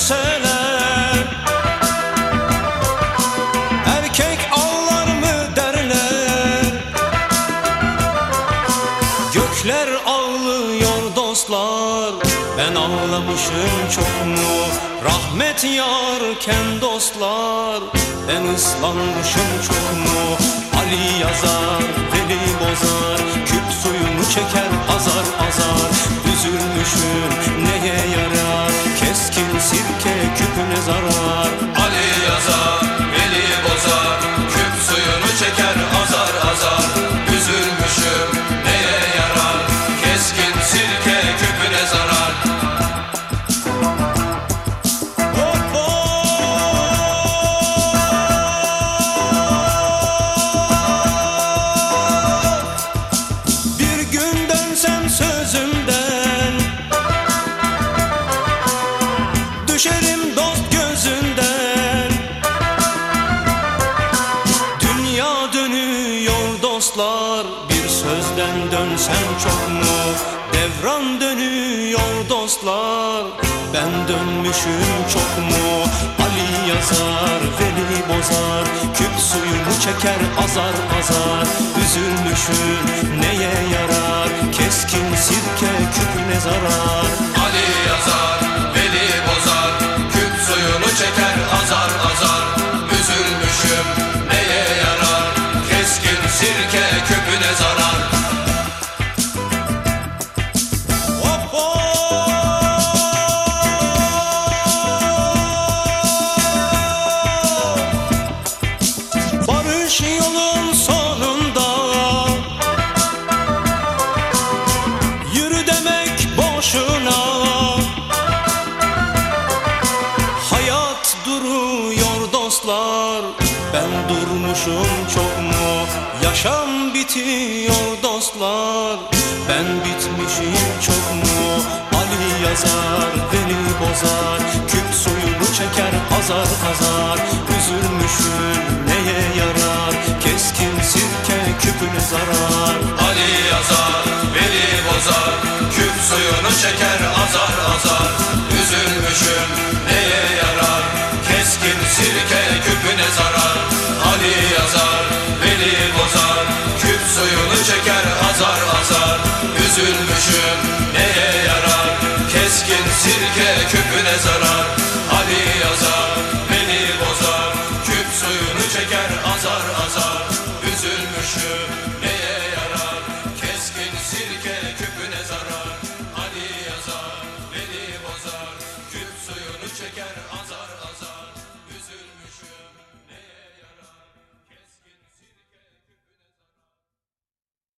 Görseler. Erkek ağlar mı derler. Gökler ağlıyor dostlar. Ben ağlamışım çok mu? Rahmet yarken dostlar. Ben ıslanmışım çok mu? Ali yazar, Veli bozar. Küp suyunu çeker azar azar. Üzülmüşüm neye sözümden Düşerim dost gözünden. Dünya dönüyor dostlar. Bir sözden dönsem çok mu? Devran dönüyor dostlar. Ben dönmüşüm çok mu? Ali yazar Veli bozar. Küp suyunu çeker azar azar. Üzülmüşüm neye küpüne Ben durmuşum çok mu? Yaşam bitiyor dostlar. Ben bitmişim çok mu? Ali yazar beni bozar. Küp suyunu çeker azar azar Üzülmüşüm neye yarar? Keskin sirke küpüne zarar. Ali yazar, Veli bozar. Küp suyunu çeker azar azar. Üzülmüşüm neye yarar? Keskin sirke küpüne zarar kaşı neye yarar? Keskin sirke köküne zarar. Ali yazar.